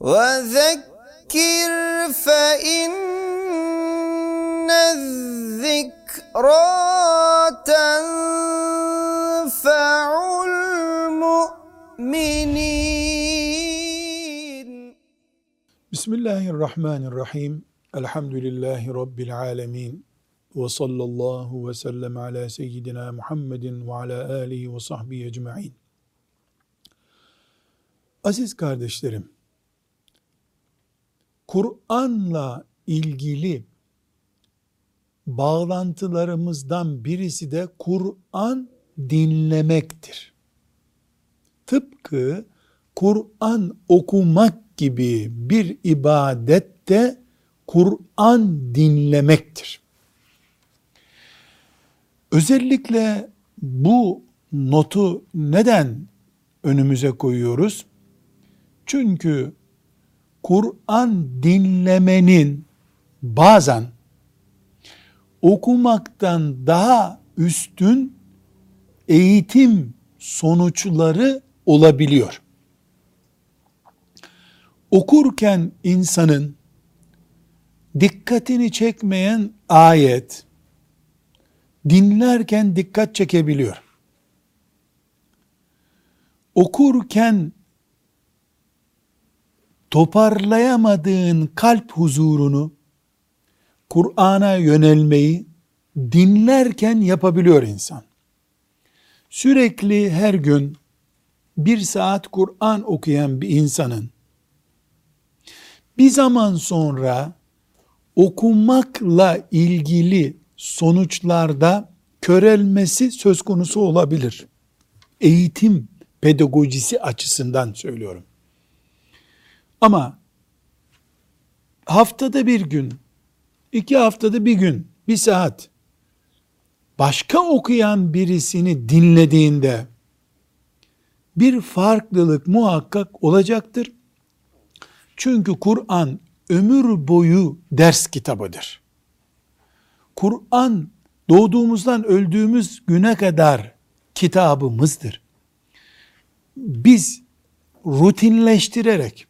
وذكر فإن الذكرى تنفع المؤمنين Bismillahirrahmanirrahim. Elhamdülillahi Rabbil alemin. Ve sallallahu ve sellem ala seyyidina Muhammedin ve ala alihi ve sahbihi ecma'in. Aziz kardeşlerim, Kur'an'la ilgili bağlantılarımızdan birisi de Kur'an dinlemektir. Tıpkı Kur'an okumak gibi bir ibadet de Kur'an dinlemektir. Özellikle bu notu neden önümüze koyuyoruz? Çünkü Kur'an dinlemenin bazen okumaktan daha üstün eğitim sonuçları olabiliyor. Okurken insanın dikkatini çekmeyen ayet dinlerken dikkat çekebiliyor. Okurken toparlayamadığın kalp huzurunu Kur'an'a yönelmeyi dinlerken yapabiliyor insan. Sürekli her gün bir saat Kur'an okuyan bir insanın bir zaman sonra okumakla ilgili sonuçlarda körelmesi söz konusu olabilir. Eğitim pedagojisi açısından söylüyorum. Ama haftada bir gün, iki haftada bir gün, bir saat başka okuyan birisini dinlediğinde bir farklılık muhakkak olacaktır. Çünkü Kur'an ömür boyu ders kitabıdır. Kur'an doğduğumuzdan öldüğümüz güne kadar kitabımızdır. Biz rutinleştirerek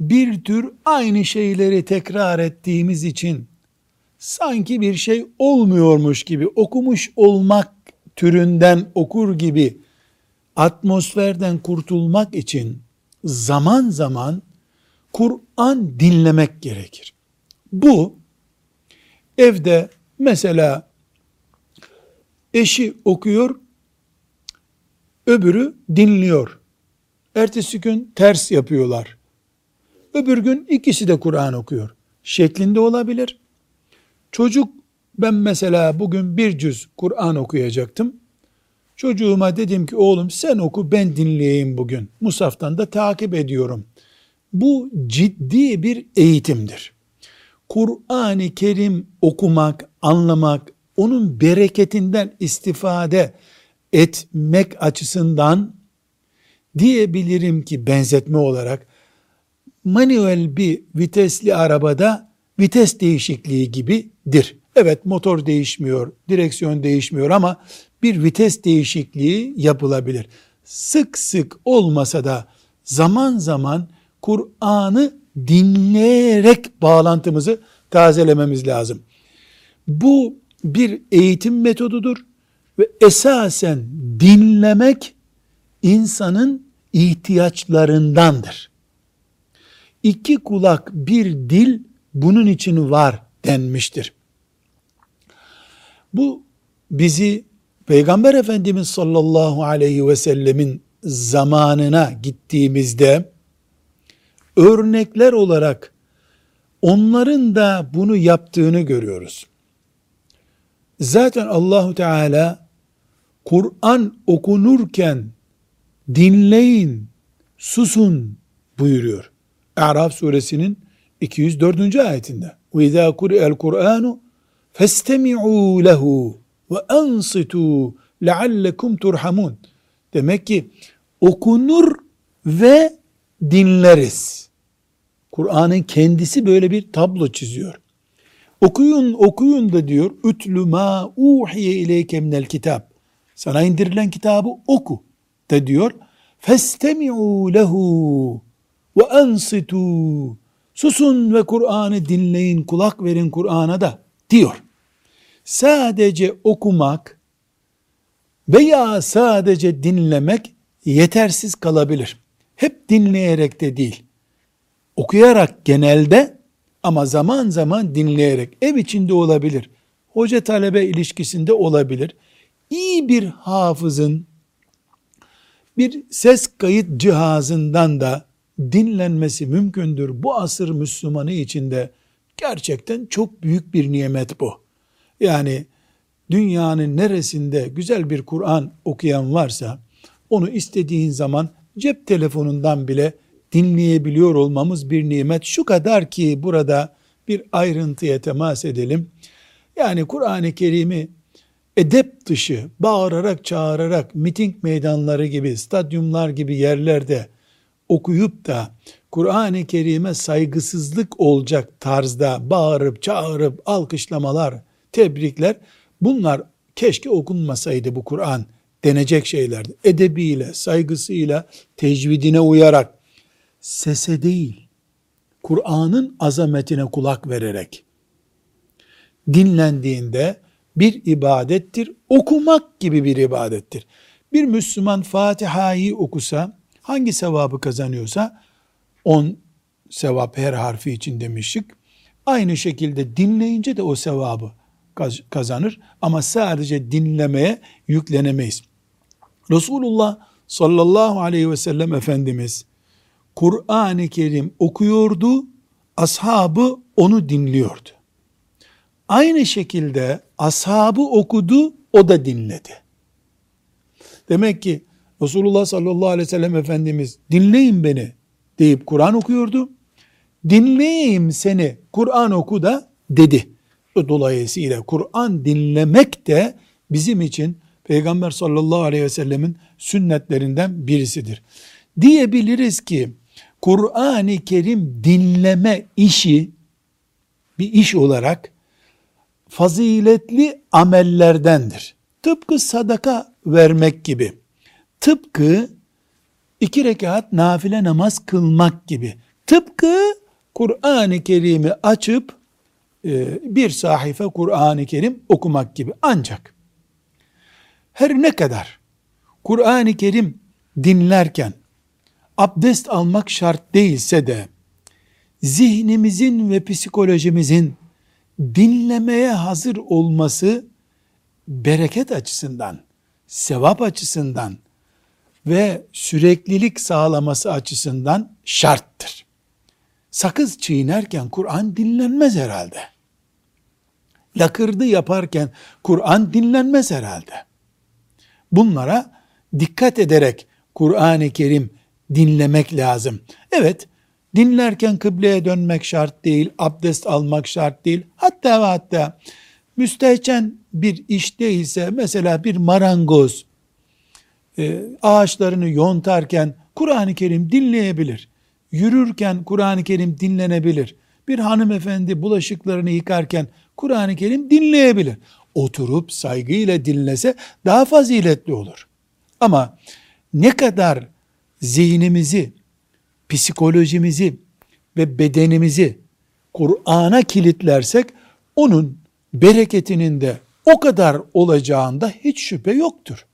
bir tür aynı şeyleri tekrar ettiğimiz için sanki bir şey olmuyormuş gibi okumuş olmak türünden okur gibi atmosferden kurtulmak için zaman zaman Kur'an dinlemek gerekir. Bu evde mesela eşi okuyor, öbürü dinliyor. Ertesi gün ters yapıyorlar. Öbür gün ikisi de Kur'an okuyor. Şeklinde olabilir. Çocuk ben mesela bugün bir cüz Kur'an okuyacaktım. Çocuğuma dedim ki oğlum sen oku ben dinleyeyim bugün. Musaftan da takip ediyorum. Bu ciddi bir eğitimdir. Kur'an-ı Kerim okumak, anlamak, onun bereketinden istifade etmek açısından diyebilirim ki benzetme olarak manuel bir vitesli arabada vites değişikliği gibidir. Evet motor değişmiyor, direksiyon değişmiyor ama bir vites değişikliği yapılabilir. Sık sık olmasa da zaman zaman Kur'an'ı dinleyerek bağlantımızı tazelememiz lazım. Bu bir eğitim metodudur ve esasen dinlemek insanın ihtiyaçlarındandır. İki kulak bir dil bunun için var denmiştir. Bu bizi Peygamber Efendimiz sallallahu aleyhi ve sellemin zamanına gittiğimizde örnekler olarak onların da bunu yaptığını görüyoruz. Zaten Allahu Teala Kur'an okunurken dinleyin, susun buyuruyor. Araf suresinin 204. ayetinde. Kuri'el Kur'anu festemi'û lehu ve ansitû leallekum turhamun. Demek ki okunur ve dinleriz. Kur'an'ın kendisi böyle bir tablo çiziyor. Okuyun okuyun da diyor ütlü ma uhiye ileyke minel kitap. Sana indirilen kitabı oku da diyor. Festemi'u lehu. Ve ensitu susun ve Kur'an'ı dinleyin, kulak verin Kur'an'a da diyor. Sadece okumak veya sadece dinlemek yetersiz kalabilir. Hep dinleyerek de değil. Okuyarak genelde ama zaman zaman dinleyerek ev içinde olabilir. Hoca talebe ilişkisinde olabilir. İyi bir hafızın bir ses kayıt cihazından da dinlenmesi mümkündür. Bu asır Müslümanı içinde gerçekten çok büyük bir nimet bu. Yani dünyanın neresinde güzel bir Kur'an okuyan varsa onu istediğin zaman cep telefonundan bile dinleyebiliyor olmamız bir nimet. Şu kadar ki burada bir ayrıntıya temas edelim. Yani Kur'an-ı Kerim'i edep dışı, bağırarak, çağırarak, miting meydanları gibi, stadyumlar gibi yerlerde okuyup da Kur'an-ı Kerim'e saygısızlık olacak tarzda bağırıp, çağırıp, alkışlamalar, tebrikler, bunlar keşke okunmasaydı bu Kur'an denecek şeylerdi. Edebiyle, saygısıyla, tecvidine uyarak, sese değil, Kur'an'ın azametine kulak vererek, dinlendiğinde bir ibadettir. Okumak gibi bir ibadettir. Bir Müslüman Fatiha'yı okusa, hangi sevabı kazanıyorsa, on sevap her harfi için demiştik. Aynı şekilde dinleyince de o sevabı kazanır ama sadece dinlemeye yüklenemeyiz. Resulullah sallallahu aleyhi ve sellem Efendimiz Kur'an-ı Kerim okuyordu, ashabı onu dinliyordu. Aynı şekilde ashabı okudu, o da dinledi. Demek ki Resulullah sallallahu aleyhi ve sellem Efendimiz dinleyin beni deyip Kur'an okuyordu. Dinleyeyim seni Kur'an oku da dedi. Dolayısıyla Kur'an dinlemek de bizim için Peygamber sallallahu aleyhi ve sellemin sünnetlerinden birisidir. Diyebiliriz ki Kur'an-ı Kerim dinleme işi bir iş olarak faziletli amellerdendir. Tıpkı sadaka vermek gibi. Tıpkı iki rekat nafile namaz kılmak gibi. Tıpkı Kur'an-ı Kerim'i açıp e, bir sahife Kur'an-ı Kerim okumak gibi. Ancak her ne kadar Kur'an-ı Kerim dinlerken abdest almak şart değilse de zihnimizin ve psikolojimizin dinlemeye hazır olması bereket açısından, sevap açısından ve süreklilik sağlaması açısından şarttır. Sakız çiğnerken Kur'an dinlenmez herhalde. Lakırdı yaparken Kur'an dinlenmez herhalde. Bunlara dikkat ederek Kur'an-ı Kerim dinlemek lazım. Evet, dinlerken kıbleye dönmek şart değil, abdest almak şart değil. Hatta ve hatta müstehcen bir iş değilse mesela bir marangoz e, ağaçlarını yontarken Kur'an-ı Kerim dinleyebilir. Yürürken Kur'an-ı Kerim dinlenebilir. Bir hanımefendi bulaşıklarını yıkarken Kur'an-ı Kerim dinleyebilir. Oturup saygıyla dinlese daha faziletli olur. Ama ne kadar zihnimizi, psikolojimizi ve bedenimizi Kur'an'a kilitlersek onun bereketinin de o kadar olacağında hiç şüphe yoktur.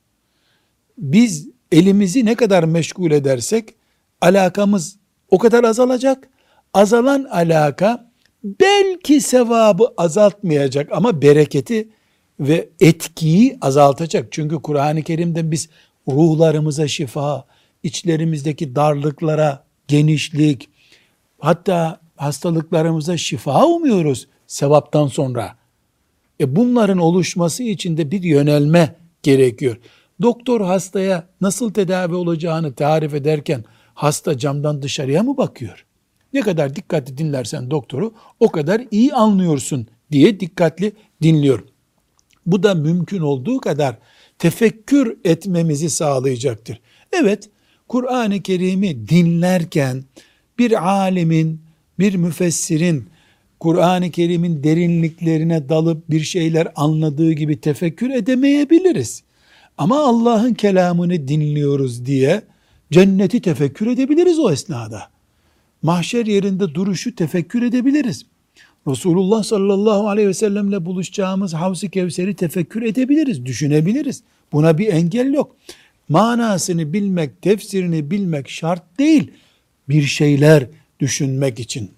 Biz elimizi ne kadar meşgul edersek alakamız o kadar azalacak. Azalan alaka belki sevabı azaltmayacak ama bereketi ve etkiyi azaltacak. Çünkü Kur'an-ı Kerim'de biz ruhlarımıza şifa, içlerimizdeki darlıklara genişlik, hatta hastalıklarımıza şifa umuyoruz sevaptan sonra. E bunların oluşması için de bir yönelme gerekiyor. Doktor hastaya nasıl tedavi olacağını tarif ederken hasta camdan dışarıya mı bakıyor? Ne kadar dikkatli dinlersen doktoru o kadar iyi anlıyorsun diye dikkatli dinliyor. Bu da mümkün olduğu kadar tefekkür etmemizi sağlayacaktır. Evet, Kur'an-ı Kerim'i dinlerken bir alimin, bir müfessirin Kur'an-ı Kerim'in derinliklerine dalıp bir şeyler anladığı gibi tefekkür edemeyebiliriz. Ama Allah'ın kelamını dinliyoruz diye cenneti tefekkür edebiliriz o esnada. mahşer yerinde duruşu tefekkür edebiliriz. Resulullah sallallahu aleyhi ve sellemle buluşacağımız Havz-ı Kevser'i tefekkür edebiliriz, düşünebiliriz. Buna bir engel yok. Manasını bilmek, tefsirini bilmek şart değil. Bir şeyler düşünmek için.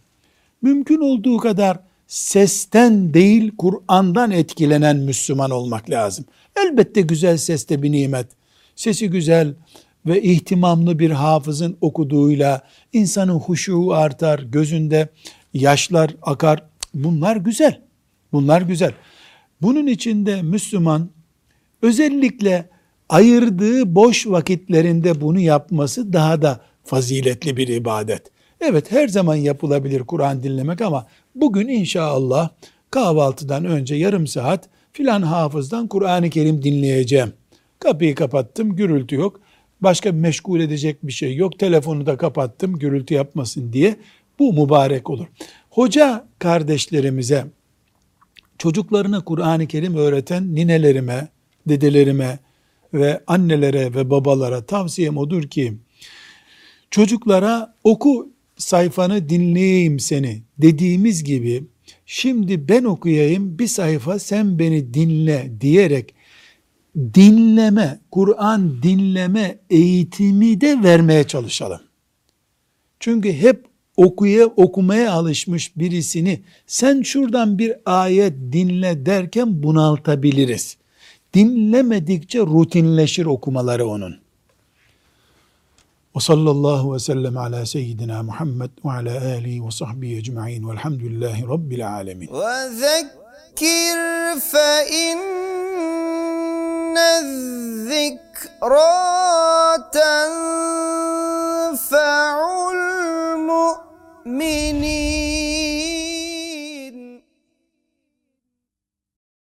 Mümkün olduğu kadar sesten değil Kur'an'dan etkilenen Müslüman olmak lazım. Elbette güzel ses de bir nimet. Sesi güzel ve ihtimamlı bir hafızın okuduğuyla insanın huşu artar, gözünde yaşlar akar. Bunlar güzel. Bunlar güzel. Bunun içinde Müslüman özellikle ayırdığı boş vakitlerinde bunu yapması daha da faziletli bir ibadet. Evet her zaman yapılabilir Kur'an dinlemek ama bugün inşallah kahvaltıdan önce yarım saat filan hafızdan Kur'an-ı Kerim dinleyeceğim. Kapıyı kapattım, gürültü yok. Başka meşgul edecek bir şey yok. Telefonu da kapattım, gürültü yapmasın diye. Bu mübarek olur. Hoca kardeşlerimize, çocuklarına Kur'an-ı Kerim öğreten ninelerime, dedelerime ve annelere ve babalara tavsiyem odur ki, çocuklara oku sayfanı dinleyeyim seni dediğimiz gibi şimdi ben okuyayım bir sayfa sen beni dinle diyerek dinleme, Kur'an dinleme eğitimi de vermeye çalışalım. Çünkü hep okuya okumaya alışmış birisini sen şuradan bir ayet dinle derken bunaltabiliriz. Dinlemedikçe rutinleşir okumaları onun. وصلى الله وسلم على سيدنا محمد وعلى آله وصحبه أجمعين والحمد لله رب العالمين. وذكر فإن الذكرى تنفع المؤمنين.